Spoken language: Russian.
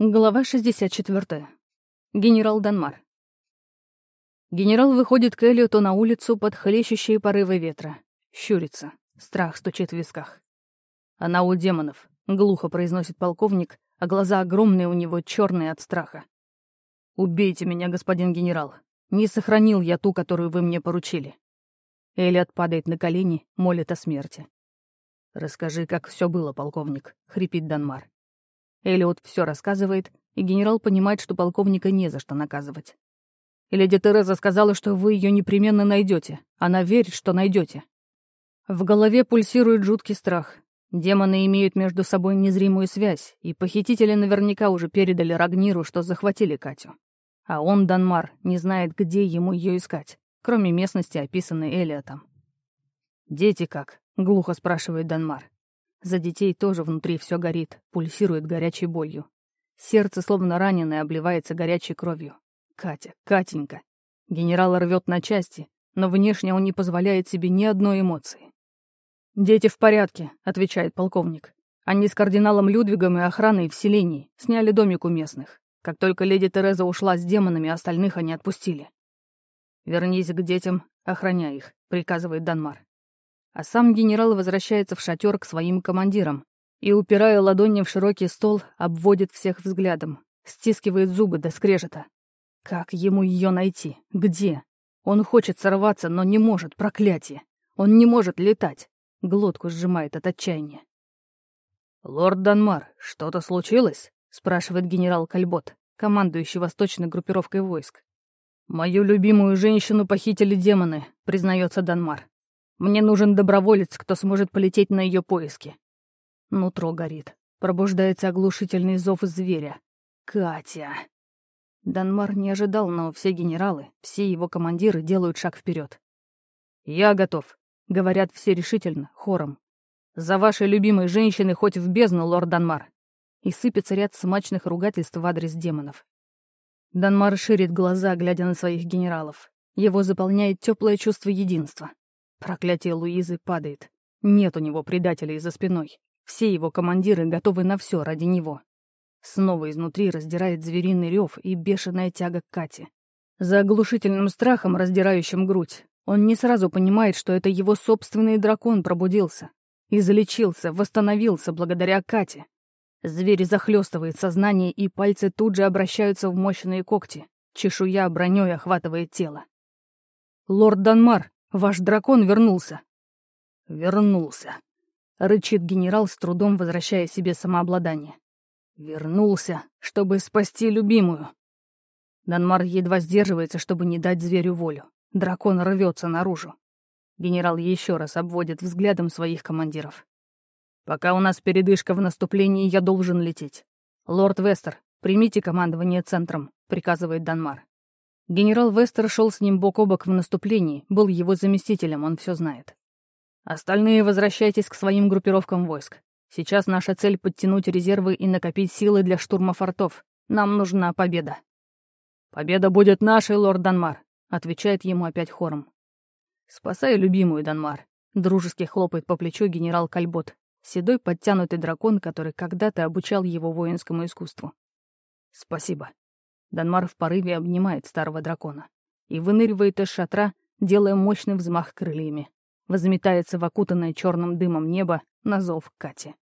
Глава 64. Генерал Данмар. Генерал выходит к Элиоту на улицу под хлещущие порывы ветра. Щурится. Страх стучит в висках. «Она у демонов», — глухо произносит полковник, а глаза огромные у него, черные от страха. «Убейте меня, господин генерал. Не сохранил я ту, которую вы мне поручили». Элиот падает на колени, молит о смерти. «Расскажи, как все было, полковник», — хрипит Данмар. Элиот все рассказывает, и генерал понимает, что полковника не за что наказывать. И леди Тереза сказала, что вы ее непременно найдете. Она верит, что найдете. В голове пульсирует жуткий страх. Демоны имеют между собой незримую связь, и похитители наверняка уже передали Рагниру, что захватили Катю. А он, Данмар, не знает, где ему ее искать, кроме местности, описанной Элиотом. «Дети как?» — глухо спрашивает Данмар. За детей тоже внутри все горит, пульсирует горячей болью. Сердце, словно раненое, обливается горячей кровью. Катя, Катенька. Генерал рвет на части, но внешне он не позволяет себе ни одной эмоции. «Дети в порядке», — отвечает полковник. «Они с кардиналом Людвигом и охраной в селении сняли домик у местных. Как только леди Тереза ушла с демонами, остальных они отпустили». «Вернись к детям, охраняй их», — приказывает Данмар. А сам генерал возвращается в шатер к своим командирам и, упирая ладони в широкий стол, обводит всех взглядом, стискивает зубы до скрежета. Как ему ее найти? Где? Он хочет сорваться, но не может, проклятие. Он не может летать. Глотку сжимает от отчаяния. «Лорд Данмар, что-то случилось?» — спрашивает генерал Кальбот, командующий восточной группировкой войск. «Мою любимую женщину похитили демоны», — признается Данмар. Мне нужен доброволец, кто сможет полететь на ее поиски. Нутро горит. Пробуждается оглушительный зов зверя. Катя. Данмар не ожидал, но все генералы, все его командиры делают шаг вперед. «Я готов», — говорят все решительно, хором. «За вашей любимой женщины хоть в бездну, лорд Данмар!» И сыпется ряд смачных ругательств в адрес демонов. Данмар ширит глаза, глядя на своих генералов. Его заполняет теплое чувство единства. Проклятие Луизы падает. Нет у него предателей за спиной. Все его командиры готовы на все ради него. Снова изнутри раздирает звериный рев и бешеная тяга к Кате. За оглушительным страхом, раздирающим грудь, он не сразу понимает, что это его собственный дракон пробудился. Излечился, восстановился благодаря Кате. Зверь захлестывает сознание, и пальцы тут же обращаются в мощные когти. Чешуя броней охватывает тело. «Лорд Данмар!» Ваш дракон вернулся». «Вернулся», — рычит генерал, с трудом возвращая себе самообладание. «Вернулся, чтобы спасти любимую». Данмар едва сдерживается, чтобы не дать зверю волю. Дракон рвется наружу. Генерал еще раз обводит взглядом своих командиров. «Пока у нас передышка в наступлении, я должен лететь. Лорд Вестер, примите командование центром», — приказывает Данмар. Генерал Вестер шел с ним бок о бок в наступлении, был его заместителем, он все знает. Остальные возвращайтесь к своим группировкам войск. Сейчас наша цель — подтянуть резервы и накопить силы для штурма фортов. Нам нужна победа. «Победа будет нашей, лорд Данмар», — отвечает ему опять хором. «Спасай любимую, Данмар», — дружески хлопает по плечу генерал Кальбот, седой подтянутый дракон, который когда-то обучал его воинскому искусству. «Спасибо», Данмар в порыве обнимает старого дракона и выныривает из шатра, делая мощный взмах крыльями. Возметается в окутанное черным дымом небо на зов Кати.